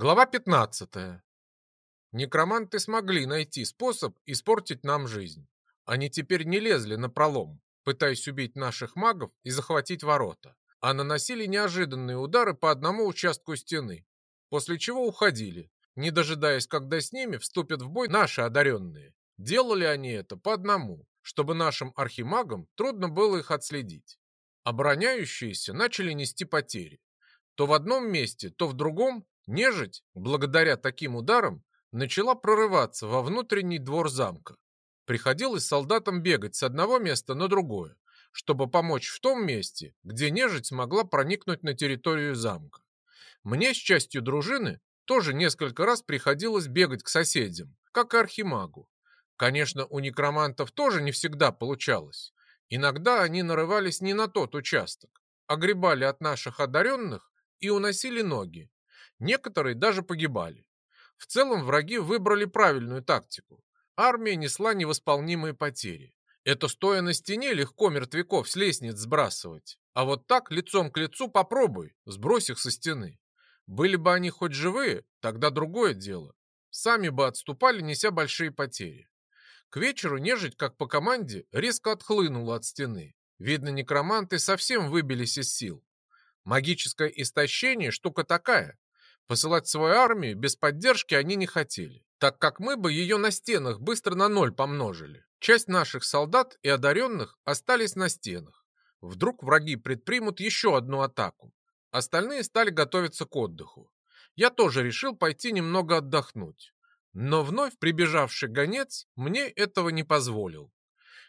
Глава 15. Некроманты смогли найти способ испортить нам жизнь. Они теперь не лезли на пролом, пытаясь убить наших магов и захватить ворота, а наносили неожиданные удары по одному участку стены, после чего уходили, не дожидаясь, когда с ними вступят в бой наши одаренные. Делали они это по одному, чтобы нашим архимагам трудно было их отследить. Обороняющиеся начали нести потери. То в одном месте, то в другом Нежить, благодаря таким ударам, начала прорываться во внутренний двор замка. Приходилось солдатам бегать с одного места на другое, чтобы помочь в том месте, где нежить смогла проникнуть на территорию замка. Мне с частью дружины тоже несколько раз приходилось бегать к соседям, как и архимагу. Конечно, у некромантов тоже не всегда получалось. Иногда они нарывались не на тот участок, огребали от наших одаренных и уносили ноги, Некоторые даже погибали. В целом враги выбрали правильную тактику. Армия несла невосполнимые потери. Это стоя на стене легко мертвяков с лестниц сбрасывать. А вот так лицом к лицу попробуй, сбрось их со стены. Были бы они хоть живые, тогда другое дело. Сами бы отступали, неся большие потери. К вечеру нежить, как по команде, резко отхлынула от стены. Видно, некроманты совсем выбились из сил. Магическое истощение – штука такая. Посылать свою армию без поддержки они не хотели, так как мы бы ее на стенах быстро на ноль помножили. Часть наших солдат и одаренных остались на стенах. Вдруг враги предпримут еще одну атаку. Остальные стали готовиться к отдыху. Я тоже решил пойти немного отдохнуть. Но вновь прибежавший гонец мне этого не позволил.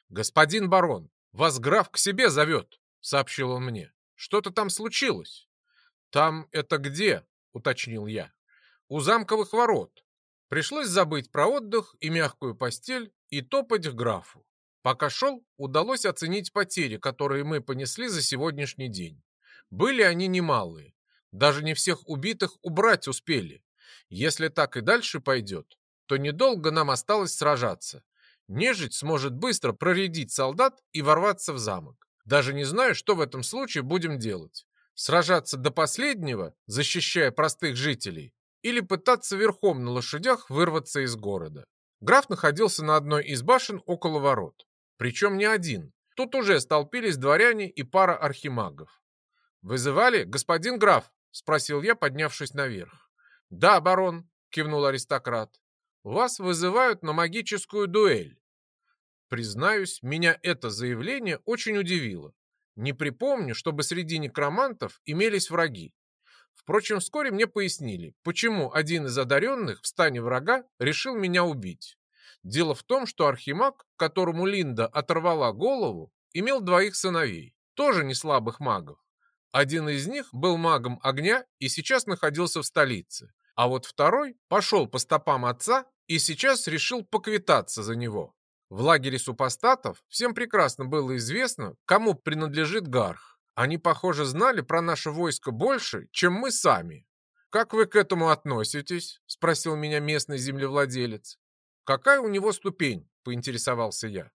«Господин барон, вас граф к себе зовет», — сообщил он мне. «Что-то там случилось». «Там это где?» — уточнил я. «У замковых ворот. Пришлось забыть про отдых и мягкую постель и топать к графу. Пока шел, удалось оценить потери, которые мы понесли за сегодняшний день. Были они немалые. Даже не всех убитых убрать успели. Если так и дальше пойдет, то недолго нам осталось сражаться. Нежить сможет быстро проредить солдат и ворваться в замок. Даже не знаю, что в этом случае будем делать сражаться до последнего, защищая простых жителей, или пытаться верхом на лошадях вырваться из города. Граф находился на одной из башен около ворот. Причем не один. Тут уже столпились дворяне и пара архимагов. «Вызывали, господин граф?» – спросил я, поднявшись наверх. «Да, барон», – кивнул аристократ. «Вас вызывают на магическую дуэль». Признаюсь, меня это заявление очень удивило. Не припомню, чтобы среди некромантов имелись враги. Впрочем, вскоре мне пояснили, почему один из одаренных в стане врага решил меня убить. Дело в том, что архимаг, которому Линда оторвала голову, имел двоих сыновей, тоже не слабых магов. Один из них был магом огня и сейчас находился в столице, а вот второй пошел по стопам отца и сейчас решил поквитаться за него. В лагере супостатов всем прекрасно было известно, кому принадлежит Гарх. Они, похоже, знали про наше войско больше, чем мы сами. «Как вы к этому относитесь?» – спросил меня местный землевладелец. «Какая у него ступень?» – поинтересовался я.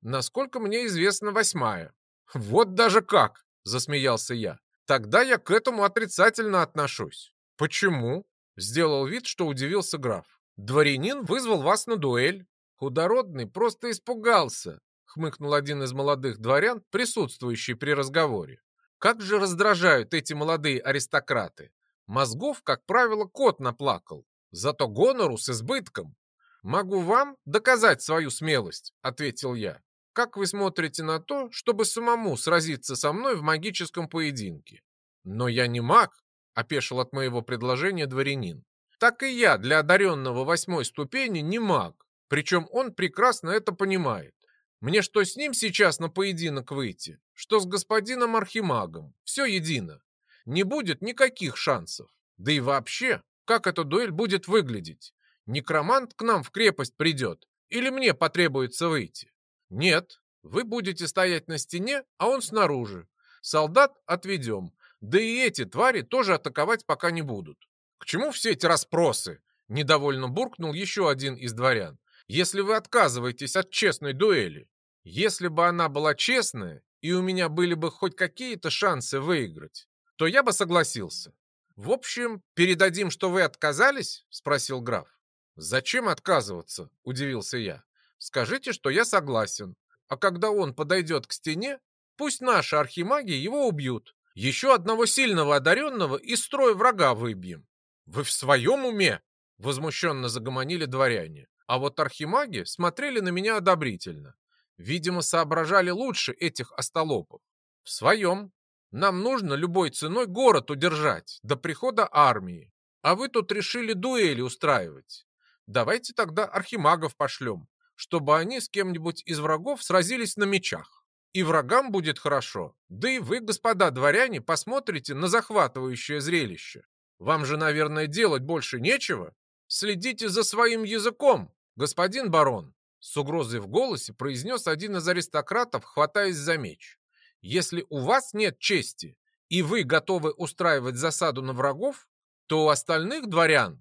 «Насколько мне известно, восьмая». «Вот даже как!» – засмеялся я. «Тогда я к этому отрицательно отношусь». «Почему?» – сделал вид, что удивился граф. «Дворянин вызвал вас на дуэль. Худородный просто испугался, хмыкнул один из молодых дворян, присутствующий при разговоре. Как же раздражают эти молодые аристократы. Мозгов, как правило, кот наплакал, зато гонору с избытком. «Могу вам доказать свою смелость», — ответил я. «Как вы смотрите на то, чтобы самому сразиться со мной в магическом поединке?» «Но я не маг», — опешил от моего предложения дворянин. «Так и я для одаренного восьмой ступени не маг. Причем он прекрасно это понимает. Мне что с ним сейчас на поединок выйти, что с господином Архимагом. Все едино. Не будет никаких шансов. Да и вообще, как эта дуэль будет выглядеть? Некромант к нам в крепость придет или мне потребуется выйти? Нет, вы будете стоять на стене, а он снаружи. Солдат отведем. Да и эти твари тоже атаковать пока не будут. К чему все эти расспросы? Недовольно буркнул еще один из дворян если вы отказываетесь от честной дуэли. Если бы она была честная, и у меня были бы хоть какие-то шансы выиграть, то я бы согласился. «В общем, передадим, что вы отказались?» — спросил граф. «Зачем отказываться?» — удивился я. «Скажите, что я согласен. А когда он подойдет к стене, пусть наши архимаги его убьют. Еще одного сильного одаренного из строя врага выбьем». «Вы в своем уме?» — возмущенно загомонили дворяне. А вот архимаги смотрели на меня одобрительно. Видимо, соображали лучше этих остолопов. В своем. Нам нужно любой ценой город удержать до прихода армии. А вы тут решили дуэли устраивать. Давайте тогда архимагов пошлем, чтобы они с кем-нибудь из врагов сразились на мечах. И врагам будет хорошо. Да и вы, господа дворяне, посмотрите на захватывающее зрелище. Вам же, наверное, делать больше нечего. Следите за своим языком, господин барон. С угрозой в голосе произнес один из аристократов, хватаясь за меч. Если у вас нет чести, и вы готовы устраивать засаду на врагов, то у остальных дворян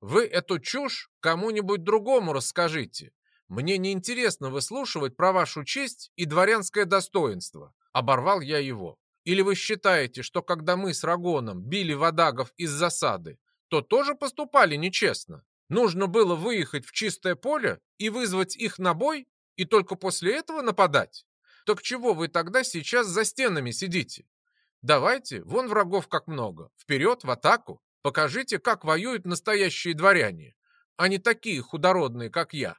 вы эту чушь кому-нибудь другому расскажите. Мне не интересно выслушивать про вашу честь и дворянское достоинство. Оборвал я его. Или вы считаете, что когда мы с Рагоном били водагов из засады, то тоже поступали нечестно? Нужно было выехать в чистое поле и вызвать их на бой, и только после этого нападать? Так чего вы тогда сейчас за стенами сидите? Давайте, вон врагов как много. Вперед, в атаку. Покажите, как воюют настоящие дворяне, а не такие худородные, как я.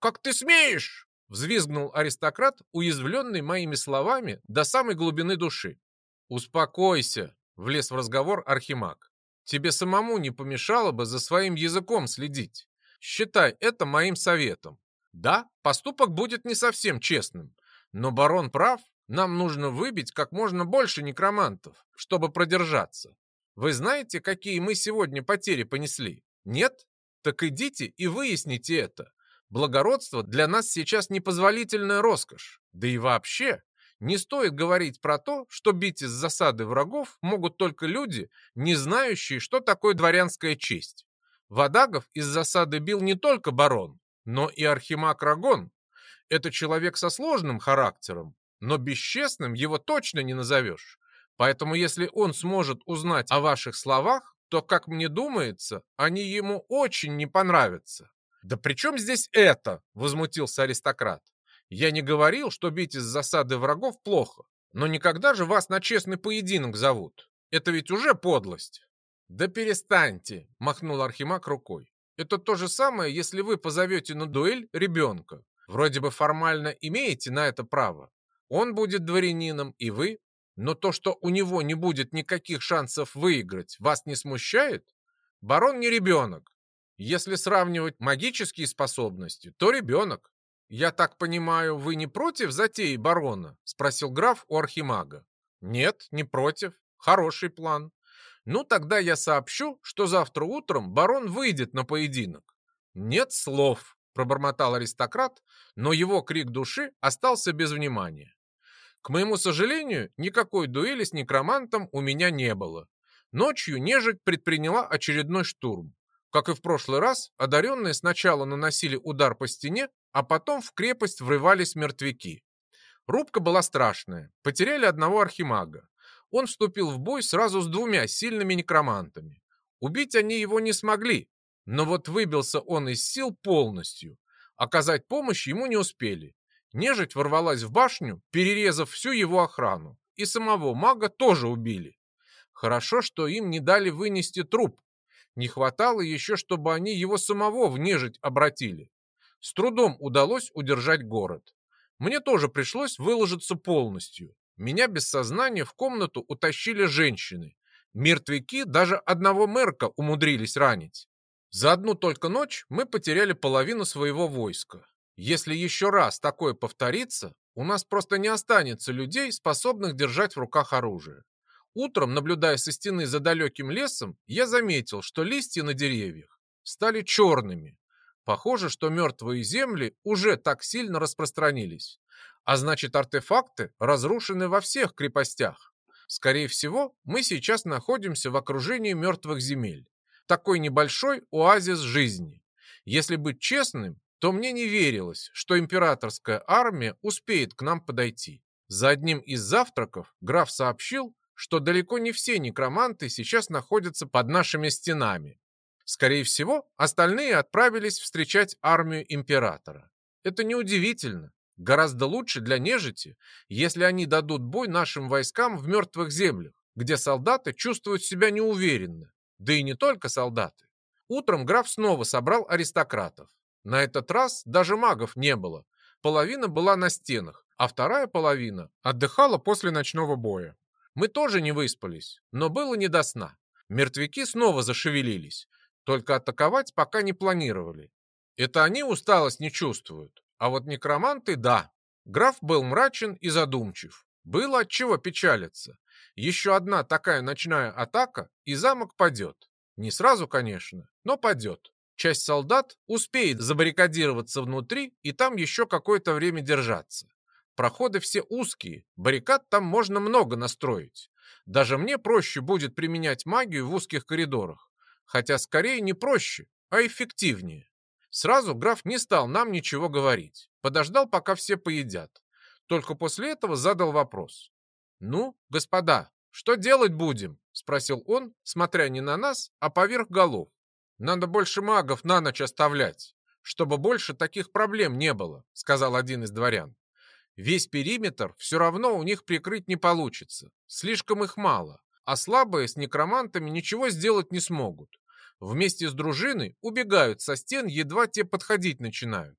«Как ты смеешь?» — взвизгнул аристократ, уязвленный моими словами до самой глубины души. «Успокойся», — влез в разговор Архимаг. «Тебе самому не помешало бы за своим языком следить. Считай это моим советом. Да, поступок будет не совсем честным, но барон прав, нам нужно выбить как можно больше некромантов, чтобы продержаться. Вы знаете, какие мы сегодня потери понесли? Нет? Так идите и выясните это. Благородство для нас сейчас непозволительная роскошь. Да и вообще, не стоит говорить про то, что бить из засады врагов могут только люди, не знающие, что такое дворянская честь. Водагов из засады бил не только барон, но и архимаг Рагон, это человек со сложным характером, но бесчестным его точно не назовешь. Поэтому если он сможет узнать о ваших словах, то, как мне думается, они ему очень не понравятся. «Да при чем здесь это?» – возмутился аристократ. «Я не говорил, что бить из засады врагов плохо, но никогда же вас на честный поединок зовут. Это ведь уже подлость». «Да перестаньте!» – махнул Архимаг рукой. «Это то же самое, если вы позовете на дуэль ребенка. Вроде бы формально имеете на это право. Он будет дворянином, и вы. Но то, что у него не будет никаких шансов выиграть, вас не смущает? Барон не ребенок. Если сравнивать магические способности, то ребенок. «Я так понимаю, вы не против затеи барона?» – спросил граф у архимага. «Нет, не против. Хороший план. Ну, тогда я сообщу, что завтра утром барон выйдет на поединок». «Нет слов», пробормотал аристократ, но его крик души остался без внимания. К моему сожалению, никакой дуэли с некромантом у меня не было. Ночью нежить предприняла очередной штурм. Как и в прошлый раз, одаренные сначала наносили удар по стене, а потом в крепость врывались мертвяки. Рубка была страшная, потеряли одного архимага. Он вступил в бой сразу с двумя сильными некромантами. Убить они его не смогли, но вот выбился он из сил полностью. Оказать помощь ему не успели. Нежить ворвалась в башню, перерезав всю его охрану. И самого мага тоже убили. Хорошо, что им не дали вынести труп. Не хватало еще, чтобы они его самого в нежить обратили. С трудом удалось удержать город. Мне тоже пришлось выложиться полностью. Меня без сознания в комнату утащили женщины. Мертвяки даже одного мерка умудрились ранить. За одну только ночь мы потеряли половину своего войска. Если еще раз такое повторится, у нас просто не останется людей, способных держать в руках оружие. Утром, наблюдая со стены за далеким лесом, я заметил, что листья на деревьях стали черными. Похоже, что мертвые земли уже так сильно распространились. А значит, артефакты разрушены во всех крепостях. Скорее всего, мы сейчас находимся в окружении мертвых земель такой небольшой оазис жизни. Если быть честным, то мне не верилось, что императорская армия успеет к нам подойти. За одним из завтраков граф сообщил, что далеко не все некроманты сейчас находятся под нашими стенами. Скорее всего, остальные отправились встречать армию императора. Это неудивительно. Гораздо лучше для нежити, если они дадут бой нашим войскам в мертвых землях, где солдаты чувствуют себя неуверенно. Да и не только солдаты. Утром граф снова собрал аристократов. На этот раз даже магов не было. Половина была на стенах, а вторая половина отдыхала после ночного боя. Мы тоже не выспались, но было не до сна. Мертвяки снова зашевелились, только атаковать пока не планировали. Это они усталость не чувствуют, а вот некроманты – да. Граф был мрачен и задумчив. Было от чего печалиться. Еще одна такая ночная атака, и замок падет. Не сразу, конечно, но падет. Часть солдат успеет забаррикадироваться внутри и там еще какое-то время держаться. Проходы все узкие, баррикад там можно много настроить. Даже мне проще будет применять магию в узких коридорах. Хотя скорее не проще, а эффективнее. Сразу граф не стал нам ничего говорить. Подождал, пока все поедят. Только после этого задал вопрос. «Ну, господа, что делать будем?» — спросил он, смотря не на нас, а поверх голов. «Надо больше магов на ночь оставлять, чтобы больше таких проблем не было», — сказал один из дворян. «Весь периметр все равно у них прикрыть не получится. Слишком их мало, а слабые с некромантами ничего сделать не смогут вместе с дружиной убегают со стен, едва те подходить начинают.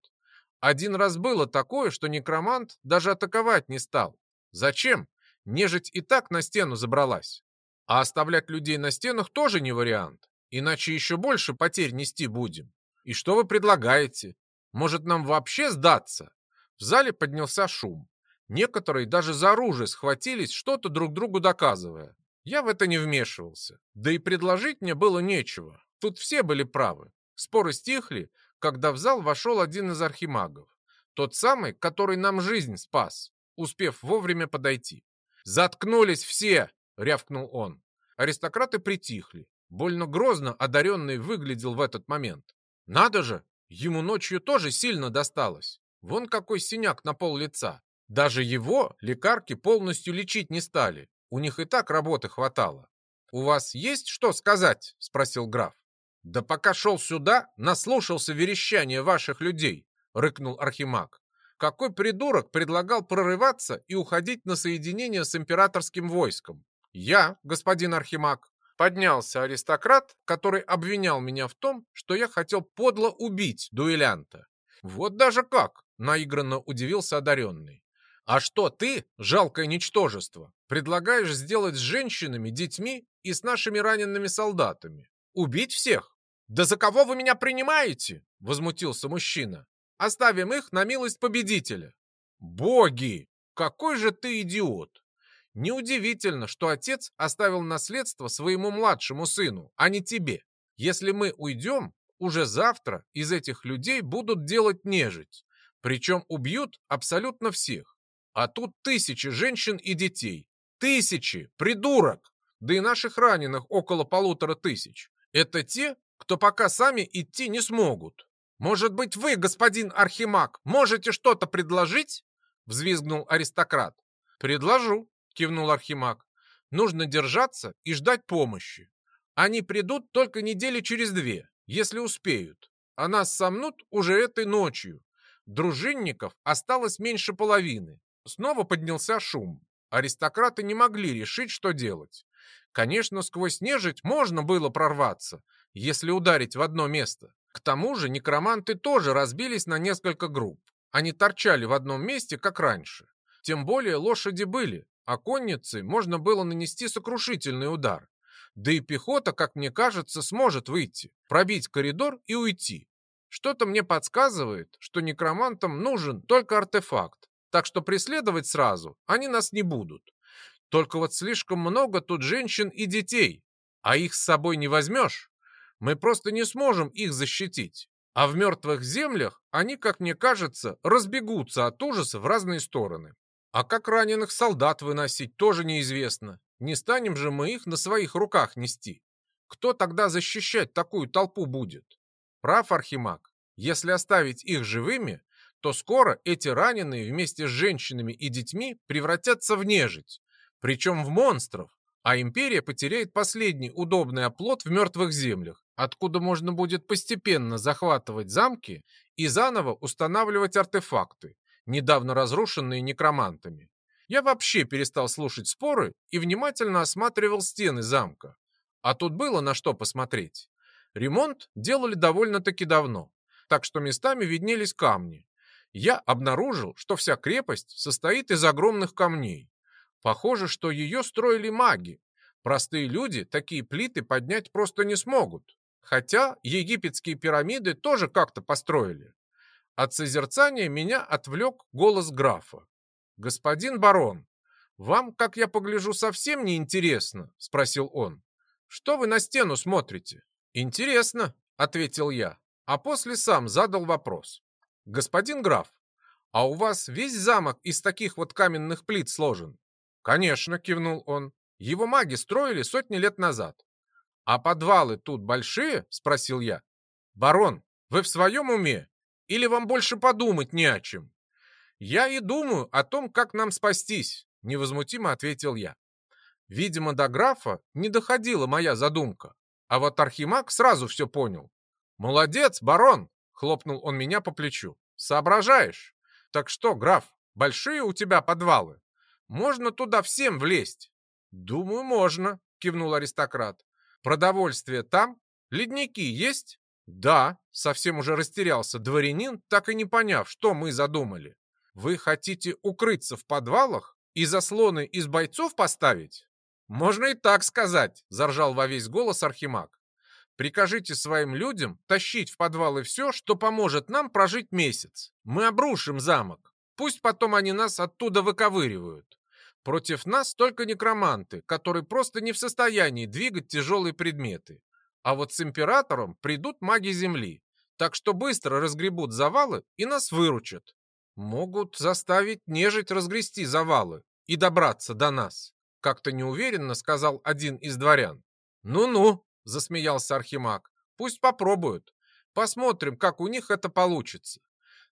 Один раз было такое, что некромант даже атаковать не стал. Зачем? Нежить и так на стену забралась. А оставлять людей на стенах тоже не вариант, иначе еще больше потерь нести будем. И что вы предлагаете? Может, нам вообще сдаться? В зале поднялся шум. Некоторые даже за оружие схватились, что-то друг другу доказывая. Я в это не вмешивался. Да и предложить мне было нечего. Тут все были правы. Споры стихли, когда в зал вошел один из архимагов. Тот самый, который нам жизнь спас, успев вовремя подойти. «Заткнулись все!» — рявкнул он. Аристократы притихли. Больно грозно одаренный выглядел в этот момент. Надо же, ему ночью тоже сильно досталось. Вон какой синяк на пол лица. Даже его лекарки полностью лечить не стали. У них и так работы хватало. «У вас есть что сказать?» — спросил граф. «Да пока шел сюда, наслушался верещания ваших людей», — рыкнул Архимаг. «Какой придурок предлагал прорываться и уходить на соединение с императорским войском?» «Я, господин Архимаг», — поднялся аристократ, который обвинял меня в том, что я хотел подло убить дуэлянта. «Вот даже как!» — наигранно удивился одаренный. «А что ты, жалкое ничтожество, предлагаешь сделать с женщинами, детьми и с нашими ранеными солдатами? Убить всех? Да за кого вы меня принимаете? Возмутился мужчина. Оставим их на милость победителя. Боги! Какой же ты идиот! Неудивительно, что отец оставил наследство своему младшему сыну, а не тебе. Если мы уйдем, уже завтра из этих людей будут делать нежить. Причем убьют абсолютно всех. А тут тысячи женщин и детей. Тысячи! Придурок! Да и наших раненых около полутора тысяч. Это те, кто пока сами идти не смогут. Может быть, вы, господин Архимаг, можете что-то предложить? Взвизгнул аристократ. Предложу, кивнул Архимаг. Нужно держаться и ждать помощи. Они придут только недели через две, если успеют. А нас сомнут уже этой ночью. Дружинников осталось меньше половины. Снова поднялся шум. Аристократы не могли решить, что делать. Конечно, сквозь нежить можно было прорваться, если ударить в одно место. К тому же некроманты тоже разбились на несколько групп. Они торчали в одном месте, как раньше. Тем более лошади были, а конницы можно было нанести сокрушительный удар. Да и пехота, как мне кажется, сможет выйти, пробить коридор и уйти. Что-то мне подсказывает, что некромантам нужен только артефакт, так что преследовать сразу они нас не будут. Только вот слишком много тут женщин и детей, а их с собой не возьмешь. Мы просто не сможем их защитить. А в мертвых землях они, как мне кажется, разбегутся от ужаса в разные стороны. А как раненых солдат выносить, тоже неизвестно. Не станем же мы их на своих руках нести. Кто тогда защищать такую толпу будет? Прав Архимаг. Если оставить их живыми, то скоро эти раненые вместе с женщинами и детьми превратятся в нежить, причем в монстров, а империя потеряет последний удобный оплот в мертвых землях, откуда можно будет постепенно захватывать замки и заново устанавливать артефакты, недавно разрушенные некромантами. Я вообще перестал слушать споры и внимательно осматривал стены замка. А тут было на что посмотреть. Ремонт делали довольно-таки давно, так что местами виднелись камни. Я обнаружил, что вся крепость состоит из огромных камней. Похоже, что ее строили маги. Простые люди такие плиты поднять просто не смогут. Хотя египетские пирамиды тоже как-то построили. От созерцания меня отвлек голос графа. «Господин барон, вам, как я погляжу, совсем не интересно?» – спросил он. «Что вы на стену смотрите?» «Интересно», — ответил я, а после сам задал вопрос. «Господин граф, а у вас весь замок из таких вот каменных плит сложен?» «Конечно», — кивнул он. «Его маги строили сотни лет назад». «А подвалы тут большие?» — спросил я. «Барон, вы в своем уме? Или вам больше подумать не о чем?» «Я и думаю о том, как нам спастись», — невозмутимо ответил я. Видимо, до графа не доходила моя задумка. А вот Архимаг сразу все понял. «Молодец, барон!» — хлопнул он меня по плечу. «Соображаешь? Так что, граф, большие у тебя подвалы? Можно туда всем влезть?» «Думаю, можно», — кивнул аристократ. «Продовольствие там? Ледники есть?» «Да», — совсем уже растерялся дворянин, так и не поняв, что мы задумали. «Вы хотите укрыться в подвалах и заслоны из бойцов поставить?» «Можно и так сказать», — заржал во весь голос Архимаг. «Прикажите своим людям тащить в подвалы все, что поможет нам прожить месяц. Мы обрушим замок. Пусть потом они нас оттуда выковыривают. Против нас только некроманты, которые просто не в состоянии двигать тяжелые предметы. А вот с императором придут маги Земли, так что быстро разгребут завалы и нас выручат. Могут заставить нежить разгрести завалы и добраться до нас. Как-то неуверенно сказал один из дворян. «Ну-ну», — засмеялся Архимаг, — «пусть попробуют. Посмотрим, как у них это получится.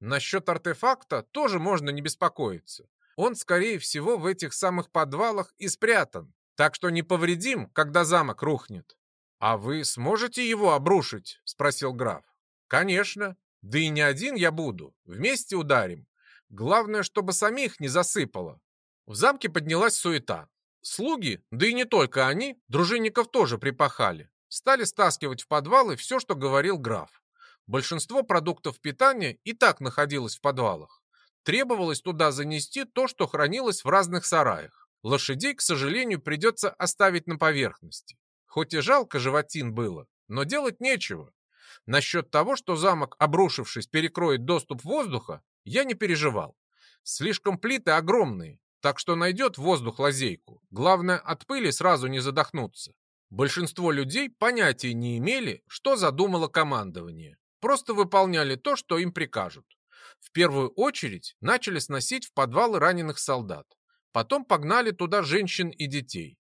Насчет артефакта тоже можно не беспокоиться. Он, скорее всего, в этих самых подвалах и спрятан, так что не повредим, когда замок рухнет». «А вы сможете его обрушить?» — спросил граф. «Конечно. Да и не один я буду. Вместе ударим. Главное, чтобы самих не засыпало». В замке поднялась суета. Слуги, да и не только они, дружинников тоже припахали. Стали стаскивать в подвалы все, что говорил граф. Большинство продуктов питания и так находилось в подвалах. Требовалось туда занести то, что хранилось в разных сараях. Лошадей, к сожалению, придется оставить на поверхности. Хоть и жалко животин было, но делать нечего. Насчет того, что замок, обрушившись, перекроет доступ воздуха, я не переживал. Слишком плиты огромные, так что найдет воздух лазейку. Главное, от пыли сразу не задохнуться. Большинство людей понятия не имели, что задумало командование. Просто выполняли то, что им прикажут. В первую очередь начали сносить в подвалы раненых солдат. Потом погнали туда женщин и детей.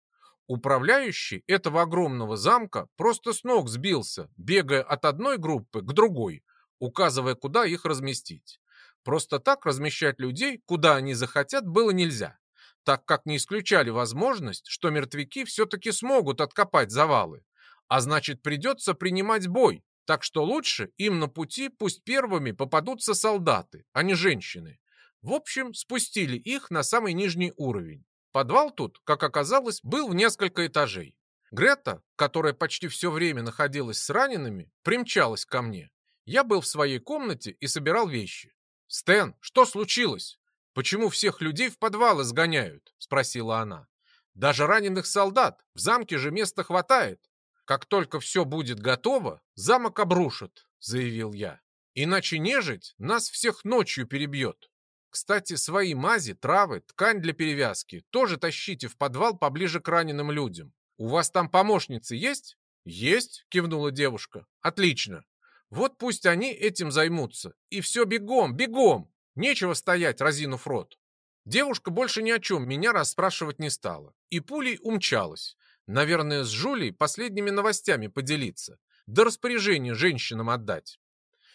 Управляющий этого огромного замка просто с ног сбился, бегая от одной группы к другой, указывая, куда их разместить. Просто так размещать людей, куда они захотят, было нельзя, так как не исключали возможность, что мертвяки все-таки смогут откопать завалы. А значит, придется принимать бой, так что лучше им на пути пусть первыми попадутся солдаты, а не женщины. В общем, спустили их на самый нижний уровень. Подвал тут, как оказалось, был в несколько этажей. Грета, которая почти все время находилась с ранеными, примчалась ко мне. Я был в своей комнате и собирал вещи. «Стэн, что случилось? Почему всех людей в подвалы сгоняют?» — спросила она. «Даже раненых солдат. В замке же места хватает. Как только все будет готово, замок обрушат», — заявил я. «Иначе нежить нас всех ночью перебьет. Кстати, свои мази, травы, ткань для перевязки тоже тащите в подвал поближе к раненым людям. У вас там помощницы есть?» «Есть», — кивнула девушка. «Отлично. Вот пусть они этим займутся. И все бегом, бегом. Нечего стоять, разинув рот. Девушка больше ни о чем меня расспрашивать не стала. И пулей умчалась. Наверное, с Жулей последними новостями поделиться. До распоряжения женщинам отдать.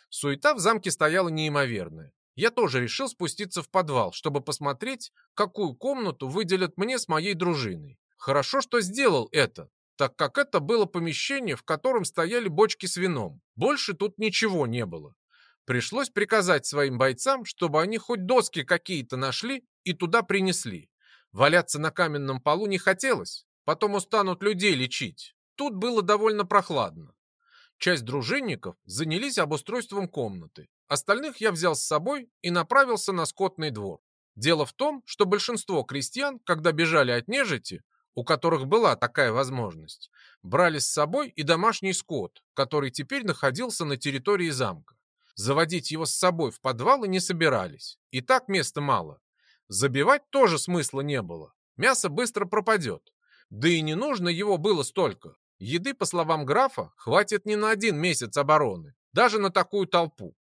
Суета в замке стояла неимоверная. Я тоже решил спуститься в подвал, чтобы посмотреть, какую комнату выделят мне с моей дружиной. Хорошо, что сделал это, так как это было помещение, в котором стояли бочки с вином. Больше тут ничего не было. Пришлось приказать своим бойцам, чтобы они хоть доски какие-то нашли и туда принесли. Валяться на каменном полу не хотелось, потом устанут людей лечить. Тут было довольно прохладно. Часть дружинников занялись обустройством комнаты. Остальных я взял с собой и направился на скотный двор. Дело в том, что большинство крестьян, когда бежали от нежити, у которых была такая возможность, брали с собой и домашний скот, который теперь находился на территории замка. Заводить его с собой в подвалы не собирались, и так места мало. Забивать тоже смысла не было, мясо быстро пропадет. Да и не нужно его было столько. Еды, по словам графа, хватит не на один месяц обороны, даже на такую толпу.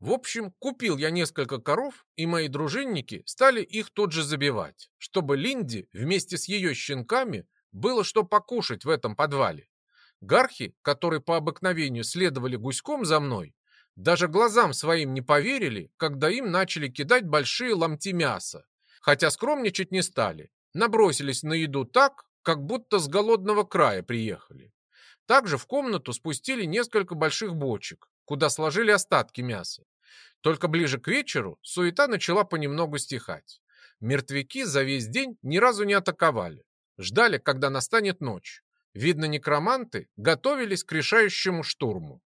В общем, купил я несколько коров, и мои дружинники стали их тут же забивать, чтобы Линде вместе с ее щенками было что покушать в этом подвале. Гархи, которые по обыкновению следовали гуськом за мной, даже глазам своим не поверили, когда им начали кидать большие ломти мяса, хотя скромничать не стали, набросились на еду так, как будто с голодного края приехали. Также в комнату спустили несколько больших бочек, куда сложили остатки мяса. Только ближе к вечеру суета начала понемногу стихать. Мертвяки за весь день ни разу не атаковали. Ждали, когда настанет ночь. Видно, некроманты готовились к решающему штурму.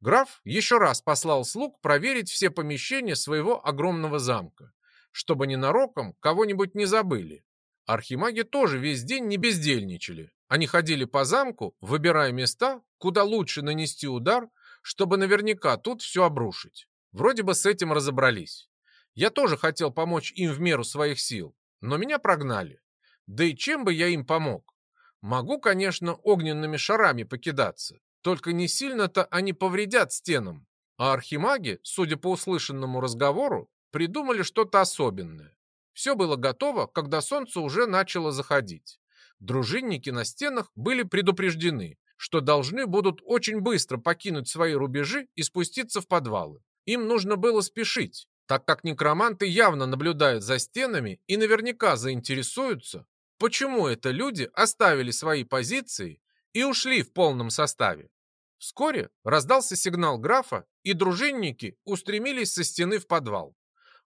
Граф еще раз послал слуг проверить все помещения своего огромного замка, чтобы ненароком кого-нибудь не забыли. Архимаги тоже весь день не бездельничали. Они ходили по замку, выбирая места, куда лучше нанести удар, чтобы наверняка тут все обрушить. Вроде бы с этим разобрались. Я тоже хотел помочь им в меру своих сил, но меня прогнали. Да и чем бы я им помог? Могу, конечно, огненными шарами покидаться, только не сильно-то они повредят стенам. А архимаги, судя по услышанному разговору, придумали что-то особенное. Все было готово, когда солнце уже начало заходить. Дружинники на стенах были предупреждены, что должны будут очень быстро покинуть свои рубежи и спуститься в подвалы. Им нужно было спешить, так как некроманты явно наблюдают за стенами и наверняка заинтересуются, почему это люди оставили свои позиции и ушли в полном составе. Вскоре раздался сигнал графа, и дружинники устремились со стены в подвал.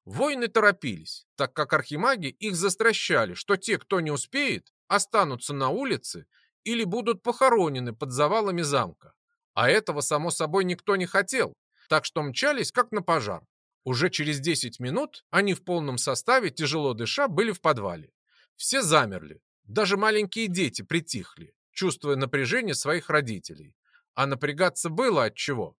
Воины торопились, так как архимаги их застращали, что те, кто не успеет, останутся на улице или будут похоронены под завалами замка. А этого, само собой, никто не хотел, так что мчались, как на пожар. Уже через 10 минут они в полном составе, тяжело дыша, были в подвале. Все замерли, даже маленькие дети притихли, чувствуя напряжение своих родителей. А напрягаться было от чего?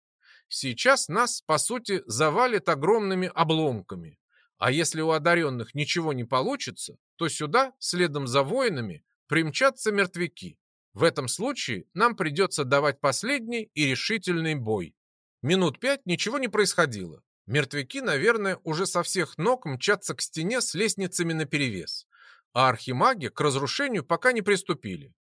Сейчас нас, по сути, завалит огромными обломками. А если у одаренных ничего не получится, то сюда, следом за воинами, примчатся мертвяки. В этом случае нам придется давать последний и решительный бой. Минут пять ничего не происходило. Мертвяки, наверное, уже со всех ног мчатся к стене с лестницами наперевес. А архимаги к разрушению пока не приступили.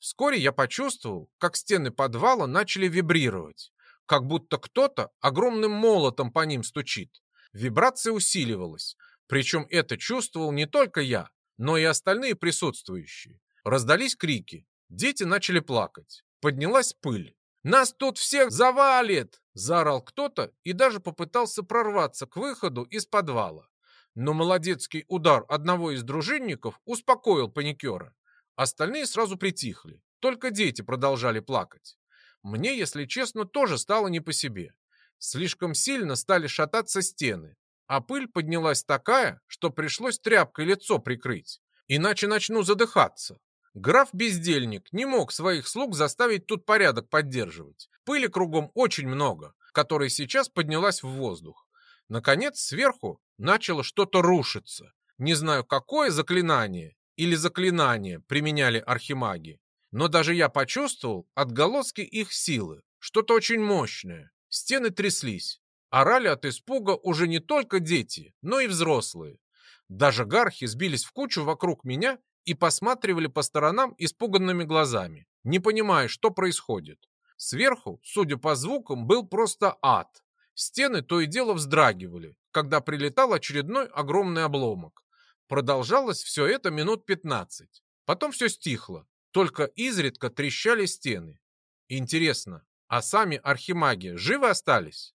Вскоре я почувствовал, как стены подвала начали вибрировать как будто кто-то огромным молотом по ним стучит. Вибрация усиливалась, причем это чувствовал не только я, но и остальные присутствующие. Раздались крики, дети начали плакать, поднялась пыль. «Нас тут всех завалит!» – заорал кто-то и даже попытался прорваться к выходу из подвала. Но молодецкий удар одного из дружинников успокоил паникера. Остальные сразу притихли, только дети продолжали плакать. Мне, если честно, тоже стало не по себе. Слишком сильно стали шататься стены, а пыль поднялась такая, что пришлось тряпкой лицо прикрыть, иначе начну задыхаться. Граф-бездельник не мог своих слуг заставить тут порядок поддерживать. Пыли кругом очень много, которая сейчас поднялась в воздух. Наконец, сверху начало что-то рушиться. Не знаю, какое заклинание или заклинание применяли архимаги, но даже я почувствовал отголоски их силы, что-то очень мощное. Стены тряслись. Орали от испуга уже не только дети, но и взрослые. Даже гархи сбились в кучу вокруг меня и посматривали по сторонам испуганными глазами, не понимая, что происходит. Сверху, судя по звукам, был просто ад. Стены то и дело вздрагивали, когда прилетал очередной огромный обломок. Продолжалось все это минут пятнадцать. Потом все стихло, только изредка трещали стены. Интересно, а сами архимаги живы остались?